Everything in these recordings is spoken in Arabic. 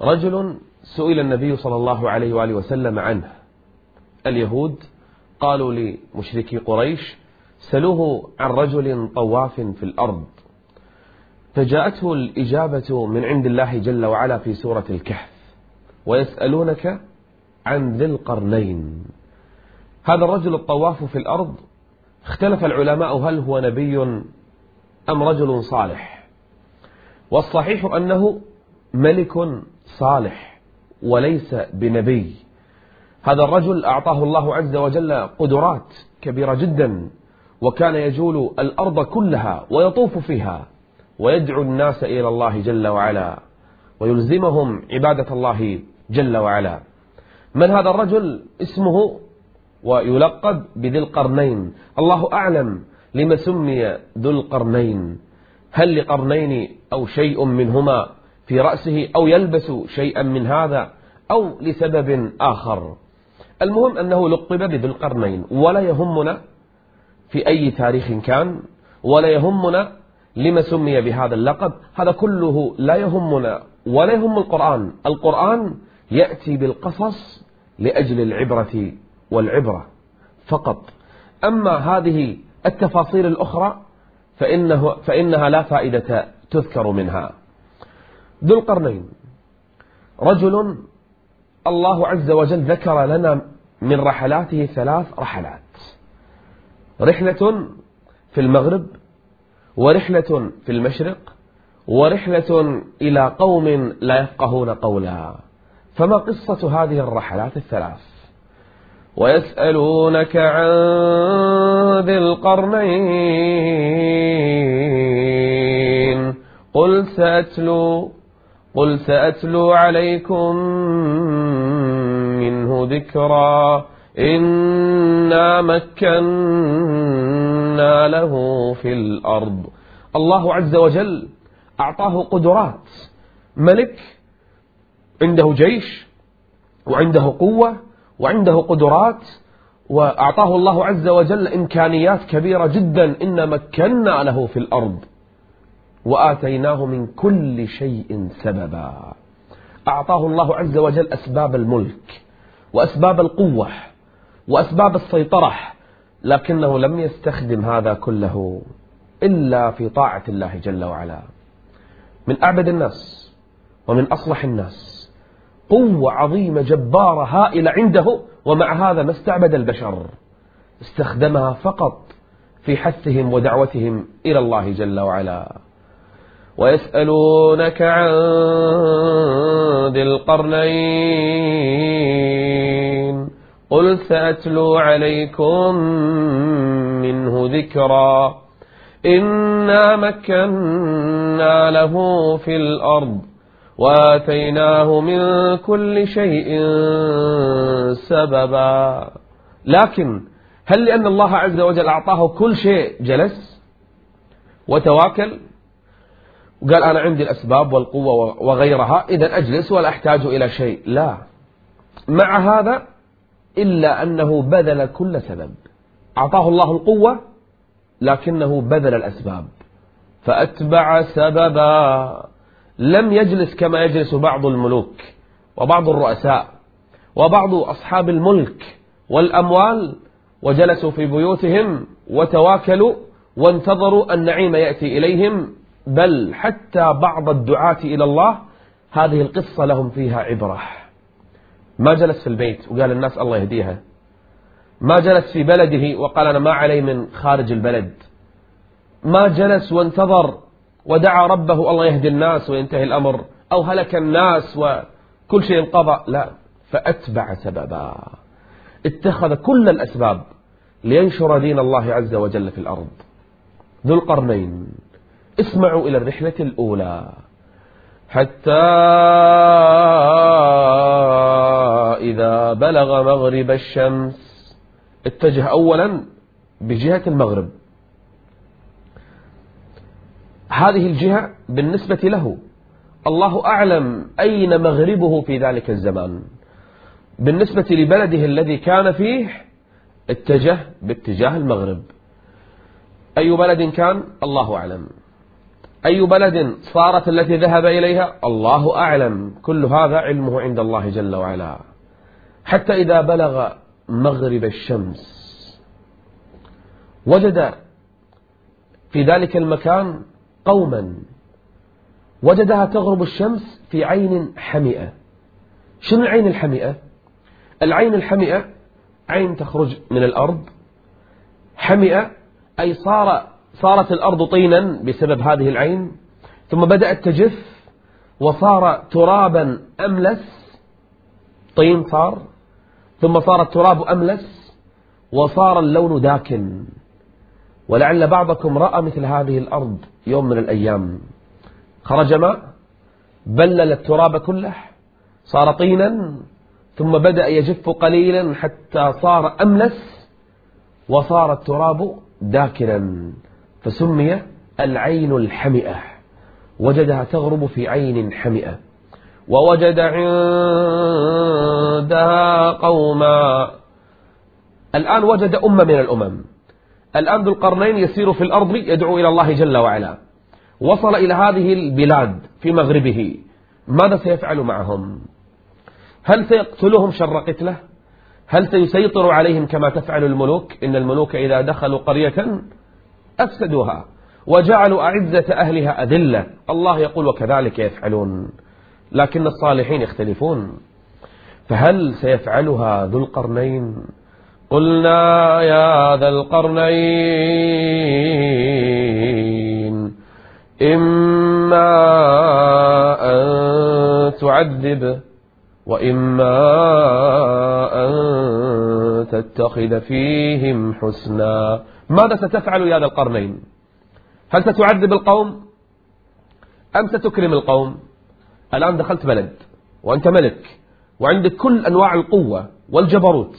رجل سئل النبي صلى الله عليه وآله وسلم عنه. اليهود قالوا لمشركي قريش سلوه عن رجل طواف في الأرض. فجاءته الإجابة من عند الله جل وعلا في سورة الكهف ويسألونك عن ذي القرنين. هذا الرجل الطواف في الأرض اختلف العلماء هل هو نبي أم رجل صالح. والصحيح أنه ملك صالح وليس بنبي. هذا الرجل أعطاه الله عز وجل قدرات كبيرة جدا وكان يجول الأرض كلها ويطوف فيها ويدعو الناس إلى الله جل وعلا ويلزمهم عبادة الله جل وعلا. من هذا الرجل؟ اسمه ويلقب بذي القرنين. الله أعلم لما سمي ذو القرنين. هل لقرنين أو شيء منهما؟ في رأسه أو يلبس شيئا من هذا أو لسبب آخر. المهم أنه لقب بذي القرنين ولا يهمنا في أي تاريخ كان ولا يهمنا لما سمي بهذا اللقب. هذا كله لا يهمنا ولا يهم القرآن. القرآن يأتي بالقصص لأجل العبرة والعبرة فقط. أما هذه التفاصيل الأخرى فإنه فإنها لا فائدة تذكر منها. ذو القرنين. رجل الله عز وجل ذكر لنا من رحلاته ثلاث رحلات. رحلة في المغرب ورحلة في المشرق ورحلة إلى قوم لا يفقهون قولا. فما قصة هذه الرحلات الثلاث؟ ويسألونك عن ذي القرنين. قل سأتلو قل سأتلو عليكم منه ذكرا إنا مكنا له في الأرض. الله عز وجل أعطاه قدرات. ملك عنده جيش وعنده قوة وعنده قدرات وأعطاه الله عز وجل إمكانيات كبيرة جدا إن مكنا له في الأرض. وآتيناه من كل شيء سببا. أعطاه الله عز وجل أسباب الملك وأسباب القوة وأسباب السيطرة لكنه لم يستخدم هذا كله إلا في طاعة الله جل وعلا. من أعبد الناس ومن أصلح الناس. قوة عظيمة جبارة هائلة عنده ومع هذا ما استعبد البشر. استخدمها فقط في حثهم ودعوتهم إلى الله جل وعلا. ويسألونك عن ذي القرنين قل سأتلو عليكم منه ذكرا إنا مكنا له في الأرض وآتيناه من كل شيء سببا. لكن هل لأن الله عز وجل أعطاه كل شيء جلس وتواكل؟ وقال أنا عندي الأسباب والقوة وغيرها إذا أجلس ولا أحتاج إلى شيء. لا. مع هذا إلا أنه بذل كل سبب. أعطاه الله القوة لكنه بذل الأسباب. فأتبع سببا. لم يجلس كما يجلس بعض الملوك وبعض الرؤساء وبعض أصحاب الملك والأموال وجلسوا في بيوتهم وتواكلوا وانتظروا النعيم يأتي إليهم. بل حتى بعض الدعاة إلى الله هذه القصة لهم فيها عبرة. ما جلس في البيت وقال الناس الله يهديها. ما جلس في بلده وقال أنا ما علي من خارج البلد. ما جلس وانتظر ودعا ربه الله يهدي الناس وينتهي الأمر أو هلك الناس وكل شيء انقضى. لا فأتبع سببا. اتخذ كل الأسباب لينشر دين الله عز وجل في الأرض. ذو القرنين. اسمعوا إلى الرحلة الأولى. حتى إذا بلغ مغرب الشمس اتجه أولا بجهة المغرب. هذه الجهة بالنسبة له الله أعلم أين مغربه في ذلك الزمان. بالنسبة لبلده الذي كان فيه اتجه باتجاه المغرب. أي بلد كان؟ الله أعلم. أي بلد صارت التي ذهب إليها؟ الله أعلم. كل هذا علمه عند الله جل وعلا. حتى إذا بلغ مغرب الشمس وجد في ذلك المكان قوما. وجدها تغرب الشمس في عين حمئة. شنو العين الحمئة؟ العين الحمئة عين تخرج من الأرض. حمئة أي صار صارت الأرض طينا بسبب هذه العين ثم بدأت تجف وصار ترابا أملس طين صار ثم صار التراب أملس وصار اللون داكن. ولعل بعضكم رأى مثل هذه الأرض يوم من الأيام. خرج ماء بلل التراب كله صار طينا ثم بدأ يجف قليلا حتى صار أملس وصار التراب داكنا. فسمي العين الحمئة. وجدها تغرب في عين حمئة. ووجد عندها قوما. الآن وجد أمة من الأمم. الآن ذو القرنين يسير في الأرض يدعو إلى الله جل وعلا. وصل إلى هذه البلاد في مغربه. ماذا سيفعل معهم؟ هل سيقتلهم شر قتله؟ هل سيسيطر عليهم كما تفعل الملوك؟ إن الملوك إذا دخلوا قرية أفسدوها وجعلوا أعزة أهلها أذلة. الله يقول وكذلك يفعلون. لكن الصالحين يختلفون. فهل سيفعلها ذو القرنين؟ قلنا يا ذا القرنين إما أن تعذب وإما أن تتخذ فيهم حسنا. ماذا ستفعل يا ذا القرنين؟ هل ستعذب القوم؟ أم ستكرم القوم؟ الآن دخلت بلد وأنت ملك وعندك كل أنواع القوة والجبروت.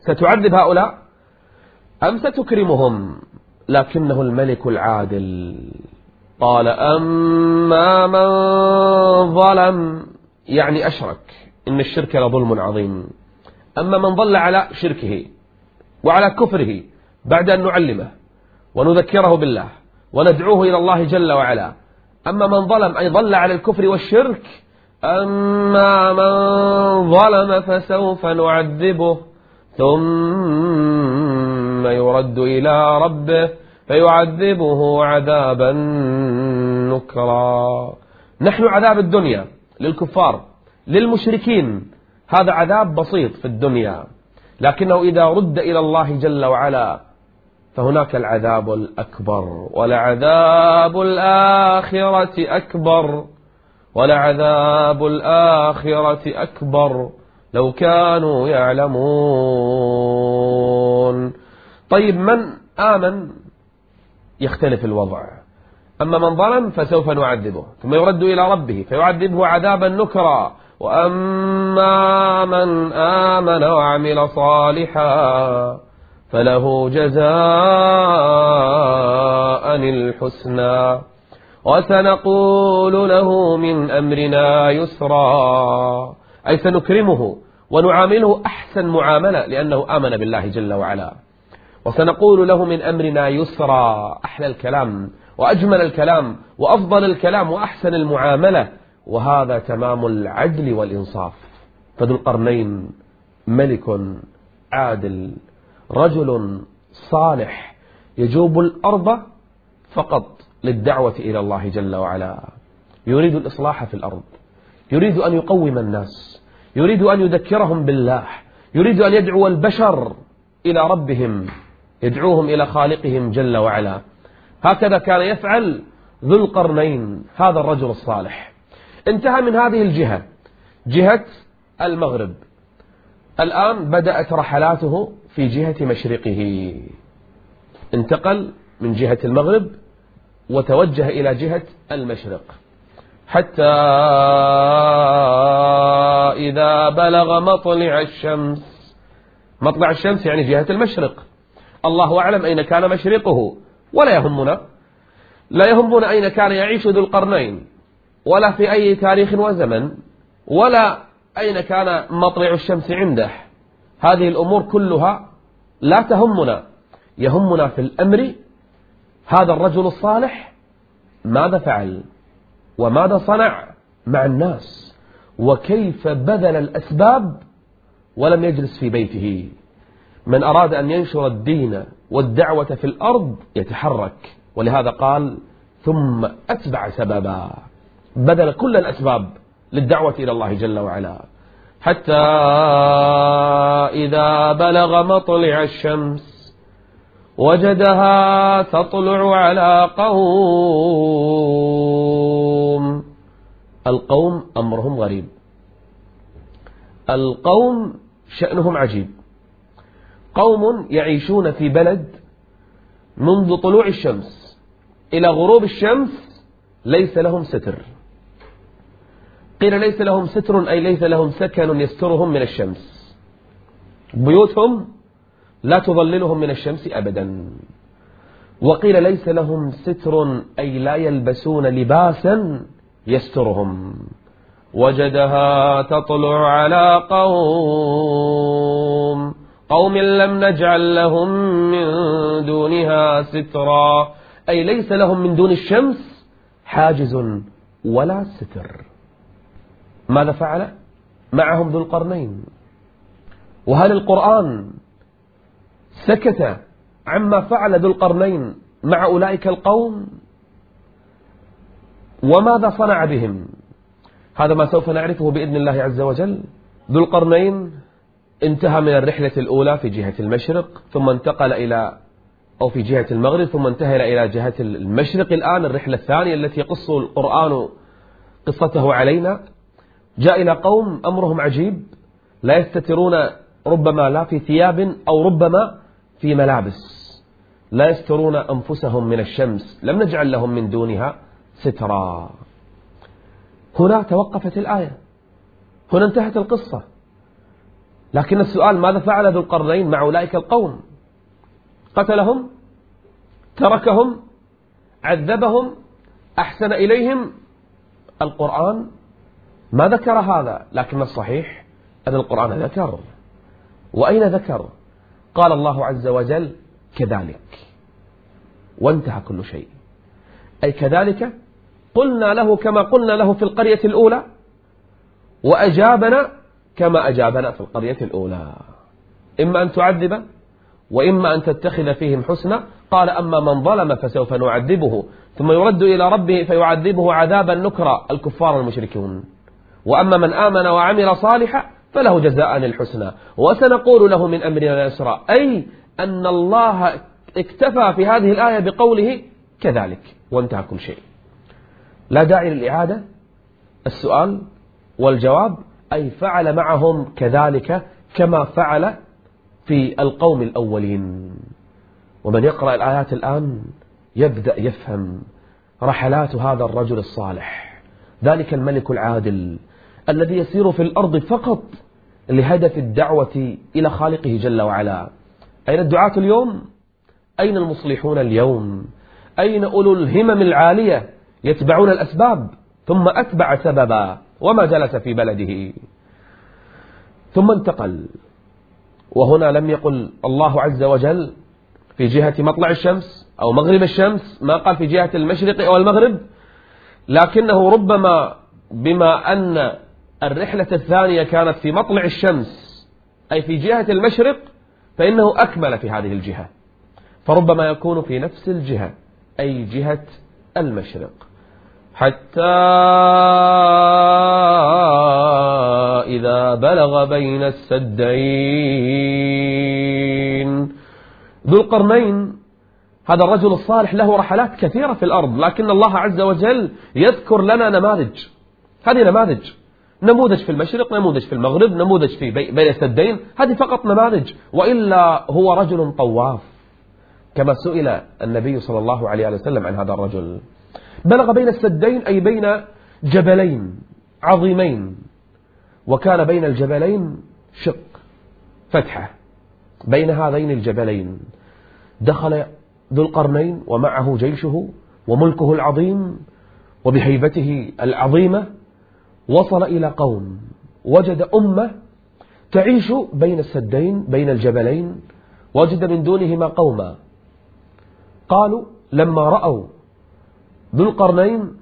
ستعذب هؤلاء؟ أم ستكرمهم؟ لكنه الملك العادل. قال أما من ظلم يعني أشرك. إن الشرك لظلم عظيم. أما من ظل على شركه وعلى كفره بعد أن نعلمه ونذكره بالله وندعوه إلى الله جل وعلا. أما من ظلم أي ظل على الكفر والشرك أما من ظلم فسوف نعذبه ثم يرد إلى ربه فيعذبه عذابا نكرا. نحن عذاب الدنيا للكفار للمشركين هذا عذاب بسيط في الدنيا. لكنه إذا رد إلى الله جل وعلا فهناك العذاب الأكبر ولعذاب الآخرة أكبر ولعذاب الآخرة أكبر. لو كانوا يعلمون. طيب من آمن؟ يختلف الوضع. أما من ظلم فسوف نعذبه ثم يرد إلى ربه فيعذبه عذابا نكرا. وأما من آمن وعمل صالحا فله جزاء الحسنى. وسنقول له من أمرنا يسرا أي سنكرمه ونعامله أحسن معاملة لأنه آمن بالله جل وعلا. وسنقول له من أمرنا يسرا أحلى الكلام وأجمل الكلام وأفضل الكلام وأحسن المعاملة. وهذا تمام العدل والإنصاف. فذو القرنين ملك عادل رجل صالح يجوب الأرض فقط للدعوة إلى الله جل وعلا. يريد الإصلاح في الأرض يريد أن يقوم الناس يريد أن يذكرهم بالله يريد أن يدعو البشر إلى ربهم يدعوهم إلى خالقهم جل وعلا. هكذا كان يفعل ذو القرنين هذا الرجل الصالح. انتهى من هذه الجهة. جهة المغرب. الآن بدأت رحلاته في جهة مشرقه. انتقل من جهة المغرب وتوجه إلى جهة المشرق. حتى إذا بلغ مطلع الشمس. مطلع الشمس يعني جهة المشرق. الله أعلم أين كان مشرقه. ولا يهمنا. لا يهمنا أين كان يعيش ذو القرنين. ولا في أي تاريخ وزمن ولا أين كان مطلع الشمس عنده. هذه الأمور كلها لا تهمنا. يهمنا في الأمر هذا الرجل الصالح ماذا فعل؟ وماذا صنع مع الناس؟ وكيف بذل الأسباب ولم يجلس في بيته؟ من أراد أن ينشر الدين والدعوة في الأرض يتحرك ولهذا قال ثم أتبع سببا. بذل كل الأسباب للدعوة إلى الله جل وعلا. حتى إذا بلغ مطلع الشمس وجدها تطلع على قوم. القوم أمرهم غريب. القوم شأنهم عجيب. قوم يعيشون في بلد منذ طلوع الشمس. إلى غروب الشمس ليس لهم ستر. قيل ليس لهم ستر أي ليس لهم سكن يسترهم من الشمس. بيوتهم لا تظللهم من الشمس أبدا. وقيل ليس لهم ستر أي لا يلبسون لباسا يسترهم. وجدها تطلع على قوم قوم لم نجعل لهم من دونها سترا. أي ليس لهم من دون الشمس حاجز ولا ستر. ماذا فعل؟ معهم ذو القرنين. وهل القرآن سكت عما فعل ذو القرنين مع أولئك القوم؟ وماذا صنع بهم؟ هذا ما سوف نعرفه بإذن الله عز وجل. ذو القرنين انتهى من الرحلة الأولى في جهة المشرق ثم انتقل إلى أو في جهة المغرب ثم انتهى إلى جهة المشرق. الآن الرحلة الثانية التي يقص القرآن قصته علينا. جاء إلى قوم أمرهم عجيب لا يستترون ربما لا في ثياب أو ربما في ملابس. لا يسترون أنفسهم من الشمس لم نجعل لهم من دونها سترا. هنا توقفت الآية. هنا انتهت القصة. لكن السؤال ماذا فعل ذو القرنين مع أولئك القوم؟ قتلهم؟ تركهم؟ عذبهم؟ أحسن إليهم؟ القرآن ما ذكر هذا لكن الصحيح؟ أن القرآن ذكر. وأين ذكر؟ قال الله عز وجل كذلك. وانتهى كل شيء. أي كذلك؟ قلنا له كما قلنا له في القرية الأولى وأجابنا كما أجابنا في القرية الأولى. إما أن تعذب وإما أن تتخذ فيهم حسنا. قال أما من ظلم فسوف نعذبه ثم يرد إلى ربه فيعذبه عذابا نكرا. الكفار المشركون. وأما من آمن وعمل صالحا فله جزاء الحسنى. وسنقول له من أمرنا يسرا أي أن الله اكتفى في هذه الآية بقوله كذلك وانتهى كل شيء. لا داعي للإعادة. السؤال والجواب أي فعل معهم كذلك كما فعل في القوم الأولين. ومن يقرأ الآيات الآن يبدأ يفهم رحلات هذا الرجل الصالح. ذلك الملك العادل. الذي يسير في الأرض فقط لهدف الدعوة إلى خالقه جل وعلا أين الدعاة اليوم؟ أين المصلحون اليوم؟ أين أولو الهمم العالية يتبعون الأسباب ثم أتبع سببا وما جلس في بلده ثم انتقل وهنا لم يقل الله عز وجل في جهة مطلع الشمس أو مغرب الشمس ما قال في جهة المشرق أو المغرب لكنه ربما بما أن الرحلة الثانية كانت في مطلع الشمس أي في جهة المشرق فإنه أكمل في هذه الجهة. فربما يكون في نفس الجهة أي جهة المشرق. حتى إذا بلغ بين السدين. ذو القرنين هذا الرجل الصالح له رحلات كثيرة في الأرض لكن الله عز وجل يذكر لنا نماذج. هذه نماذج. نموذج في المشرق نموذج في المغرب نموذج في بين السدين هذه فقط نماذج. وإلا هو رجل طواف كما سئل النبي صلى الله عليه وسلم عن هذا الرجل. بلغ بين السدين أي بين جبلين عظيمين وكان بين الجبلين شق فتحة. بين هذين الجبلين دخل ذو القرنين ومعه جيشه وملكه العظيم وبهيبته العظيمة وصل إلى قوم وجد أمة تعيش بين السدين بين الجبلين وجد من دونهما قوما. قالوا لما رأوا ذو القرنين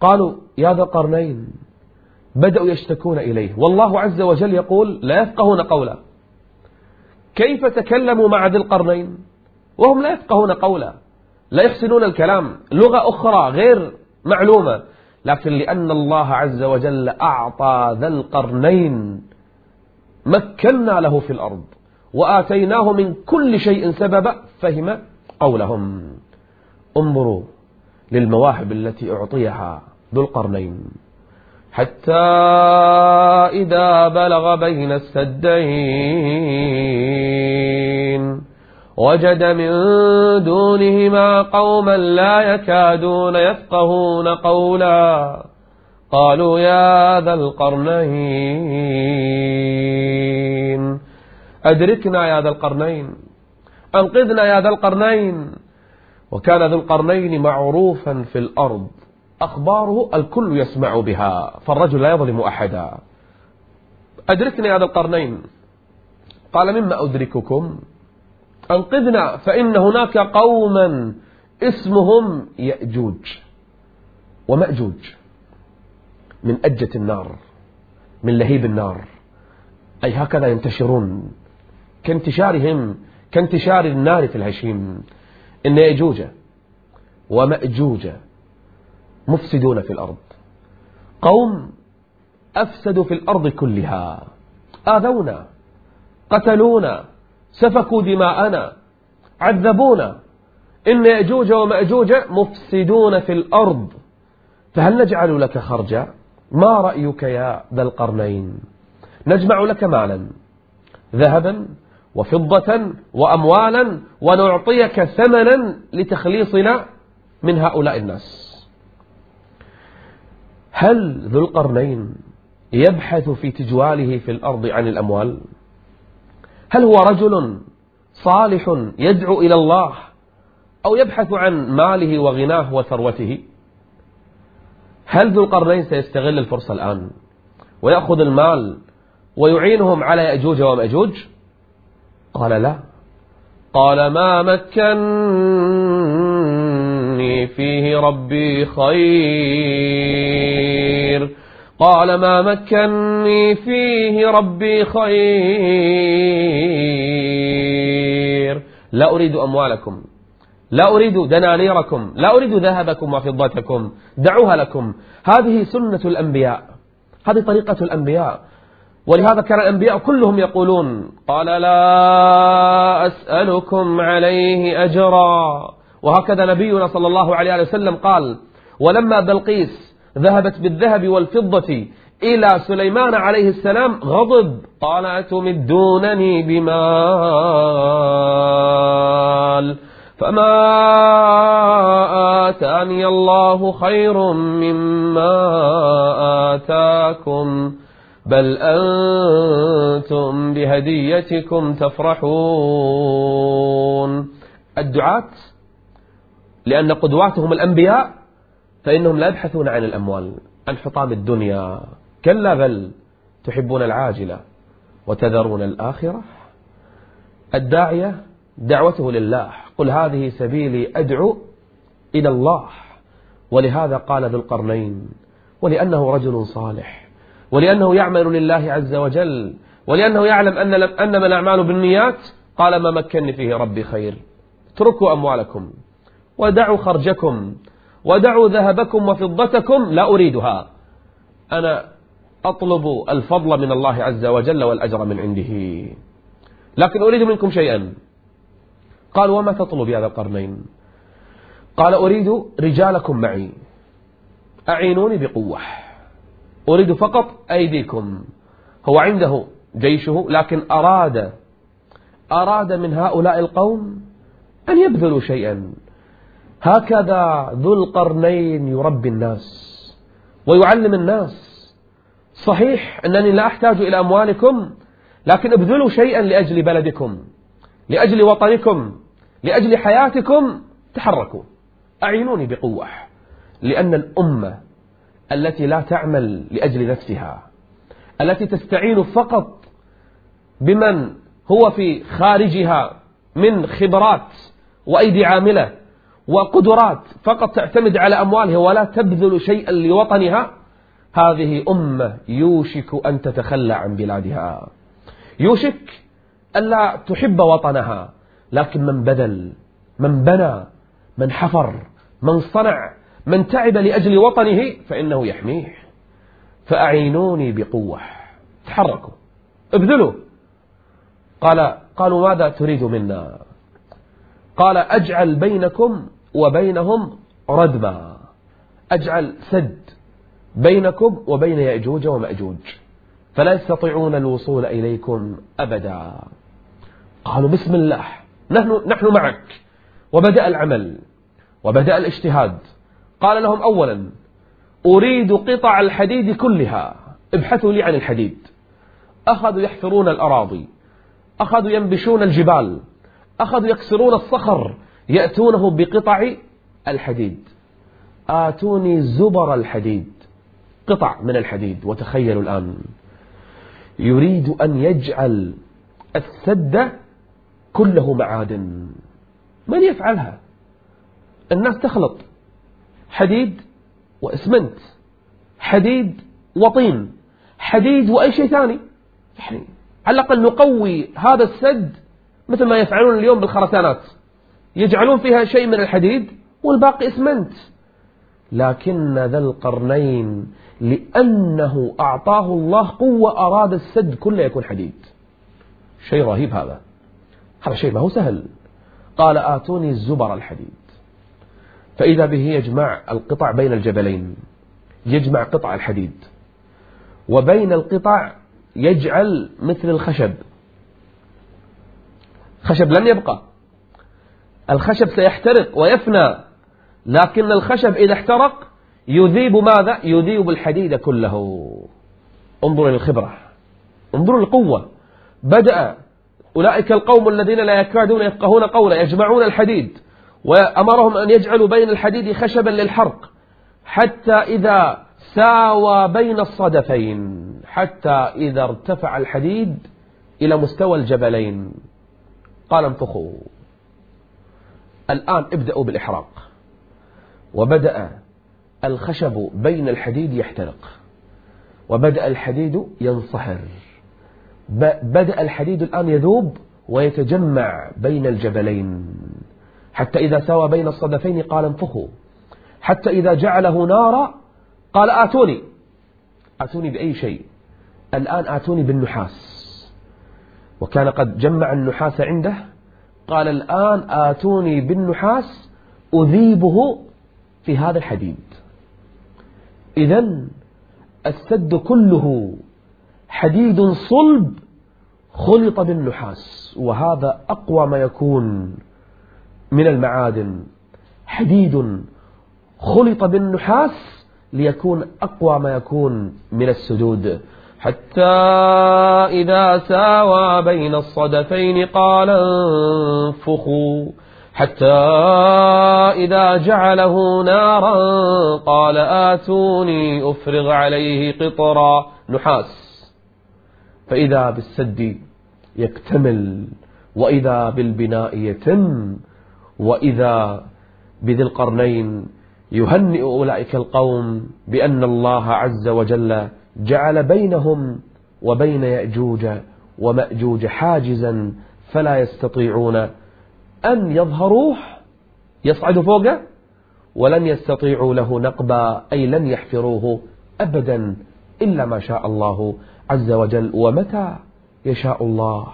قالوا يا ذا القرنين بدأوا يشتكون إليه. والله عز وجل يقول لا يفقهون قولا. كيف تكلموا مع ذي القرنين؟ وهم لا يفقهون قولا. لا يحسنون الكلام. لغة أخرى غير معلومة. لكن لأن الله عز وجل أعطى ذا القرنين مكنا له في الأرض وآتيناه من كل شيء سببا فهم قولهم. انظروا للمواهب التي أعطيها ذو القرنين. حتى إذا بلغ بين السدين وجد من دونهما قوما لا يكادون يفقهون قولا. قالوا يا ذا القرنين. أدركنا يا ذا القرنين. أنقذنا يا ذا القرنين. وكان ذو القرنين معروفا في الأرض. أخباره الكل يسمع بها فالرجل لا يظلم أحدا. أدركنا يا ذا القرنين. قال مما أدرككم؟ أنقذنا فإن هناك قوما اسمهم يأجوج ومأجوج من أجة النار من لهيب النار. أي هكذا ينتشرون كانتشارهم كانتشار النار في الهشيم. إن يأجوج ومأجوج مفسدون في الأرض. قوم أفسدوا في الأرض كلها. آذونا قتلونا سفكوا دماءنا عذبونا. إن يأجوج ومأجوج مفسدون في الأرض. فهل نجعل لك خرجا؟ ما رأيك يا ذا القرنين؟ نجمع لك مالا ذهبا وفضة وأموالا ونعطيك ثمنا لتخليصنا من هؤلاء الناس. هل ذو القرنين يبحث في تجواله في الأرض عن الأموال؟ هل هو رجل صالح يدعو إلى الله أو يبحث عن ماله وغناه وثروته؟ هل ذو القرنين سيستغل الفرصة الآن ويأخذ المال ويعينهم على يأجوج ومأجوج؟ قال لا. قال ما مكني فيه ربي خير. قال ما مكني فيه ربي خير. لا أريد أموالكم لا أريد دنانيركم لا أريد ذهبكم وفضتكم دعوها لكم. هذه سنة الأنبياء هذه طريقة الأنبياء. ولهذا كان الأنبياء كلهم يقولون قال لا أسألكم عليه أجرا. وهكذا نبينا صلى الله عليه وسلم قال ولما بلقيس ذهبت بالذهب والفضة إلى سليمان عليه السلام غضب. قال أتمدونني بمال؟ فما آتاني الله خير مما آتاكم بل أنتم بهديتكم تفرحون. الدعاة لأن قدواتهم الأنبياء فإنهم لا يبحثون عن الأموال عن حطام الدنيا. كلا بل تحبون العاجلة وتذرون الآخرة. الداعية دعوته لله. قل هذه سبيلي أدعو إلى الله. ولهذا قال ذو القرنين ولأنه رجل صالح ولأنه يعمل لله عز وجل ولأنه يعلم أن أنما الأعمال بالنيات. قال ما مكنني فيه ربي خير. اتركوا أموالكم ودعوا خرجكم. ودعوا ذهبكم وفضتكم لا أريدها. أنا أطلب الفضل من الله عز وجل والأجر من عنده. لكن أريد منكم شيئا. قال وما تطلب يا ذا القرنين؟ قال أريد رجالكم معي. أعينوني بقوة. أريد فقط أيديكم. هو عنده جيشه لكن أراد أراد من هؤلاء القوم أن يبذلوا شيئا. هكذا ذو القرنين يربي الناس ويعلم الناس. صحيح أنني لا أحتاج إلى أموالكم لكن ابذلوا شيئا لأجل بلدكم لأجل وطنكم لأجل حياتكم. تحركوا. أعينوني بقوة لأن الأمة التي لا تعمل لأجل نفسها التي تستعين فقط بمن هو في خارجها من خبرات وأيدي عاملة وقدرات فقط تعتمد على أموالها ولا تبذل شيئا لوطنها. هذه أمة يوشك أن تتخلى عن بلادها. يوشك ألا تحب وطنها لكن من بذل من بنى من حفر من صنع من تعب لأجل وطنه فإنه يحميه. فأعينوني بقوة. تحركوا ابذلوا. قال قالوا ماذا تريد منا؟ قال أجعل بينكم وبينهم ردما أجعل سد بينكم وبين يأجوج ومأجوج. فلا يستطيعون الوصول إليكم أبدا. قالوا بسم الله نحن, نحن معك. وبدأ العمل وبدأ الاجتهاد. قال لهم أولا أريد قطع الحديد كلها ابحثوا لي عن الحديد. أخذوا يحفرون الأراضي أخذوا ينبشون الجبال. أخذوا يكسرون الصخر يأتونه بقطع الحديد. آتوني زبر الحديد. قطع من الحديد. وتخيلوا الآن. يريد أن يجعل السد كله معادن. من يفعلها؟ الناس تخلط. حديد وإسمنت. حديد وطين. حديد وأي شيء ثاني. يعني على الأقل نقوي هذا السد مثل ما يفعلون اليوم بالخرسانات. يجعلون فيها شيء من الحديد والباقي إسمنت. لكن ذا القرنين لأنه أعطاه الله قوة أراد السد كله يكون حديد. شيء رهيب هذا. هذا شيء ما هو سهل. قال آتوني الزبر الحديد. فإذا به يجمع القطع بين الجبلين يجمع قطع الحديد. وبين القطع يجعل مثل الخشب. خشب لن يبقى. الخشب سيحترق ويفنى لكن الخشب إذا احترق يذيب ماذا؟ يذيب الحديد كله. انظروا للخبرة. انظروا للقوة. بدأ أولئك القوم الذين لا يكادون يفقهون قولا يجمعون الحديد وأمرهم أن يجعلوا بين الحديد خشبا للحرق حتى إذا ساوى بين الصدفين حتى إذا ارتفع الحديد إلى مستوى الجبلين. قال انفخوا. الآن ابدأوا بالإحراق. وبدأ الخشب بين الحديد يحترق. وبدأ الحديد ينصهر. بدأ الحديد الآن يذوب ويتجمع بين الجبلين. حتى إذا سوى بين الصدفين قال انفخوا. حتى إذا جعله نارا قال آتوني. آتوني بأي شيء؟ الآن آتوني بالنحاس. وكان قد جمع النحاس عنده. قال الآن آتوني بالنحاس أذيبه في هذا الحديد. إذا السد كله حديد صلب خلط بالنحاس وهذا أقوى ما يكون من المعادن. حديد خلط بالنحاس ليكون أقوى ما يكون من السدود. حتى إذا ساوى بين الصدفين قال انفخوا. حتى إذا جعله نارا قال آتوني أفرغ عليه قطرا. نحاس. فإذا بالسد يكتمل وإذا بالبناء يتم وإذا بذي القرنين يهنئ أولئك القوم بأن الله عز وجل جعل بينهم وبين يأجوج ومأجوج حاجزا فلا يستطيعون. أن يظهروه يصعدوا فوقه ولن يستطيعوا له نقبا أي لن يحفروه أبدا إلا ما شاء الله عز وجل. ومتى يشاء الله؟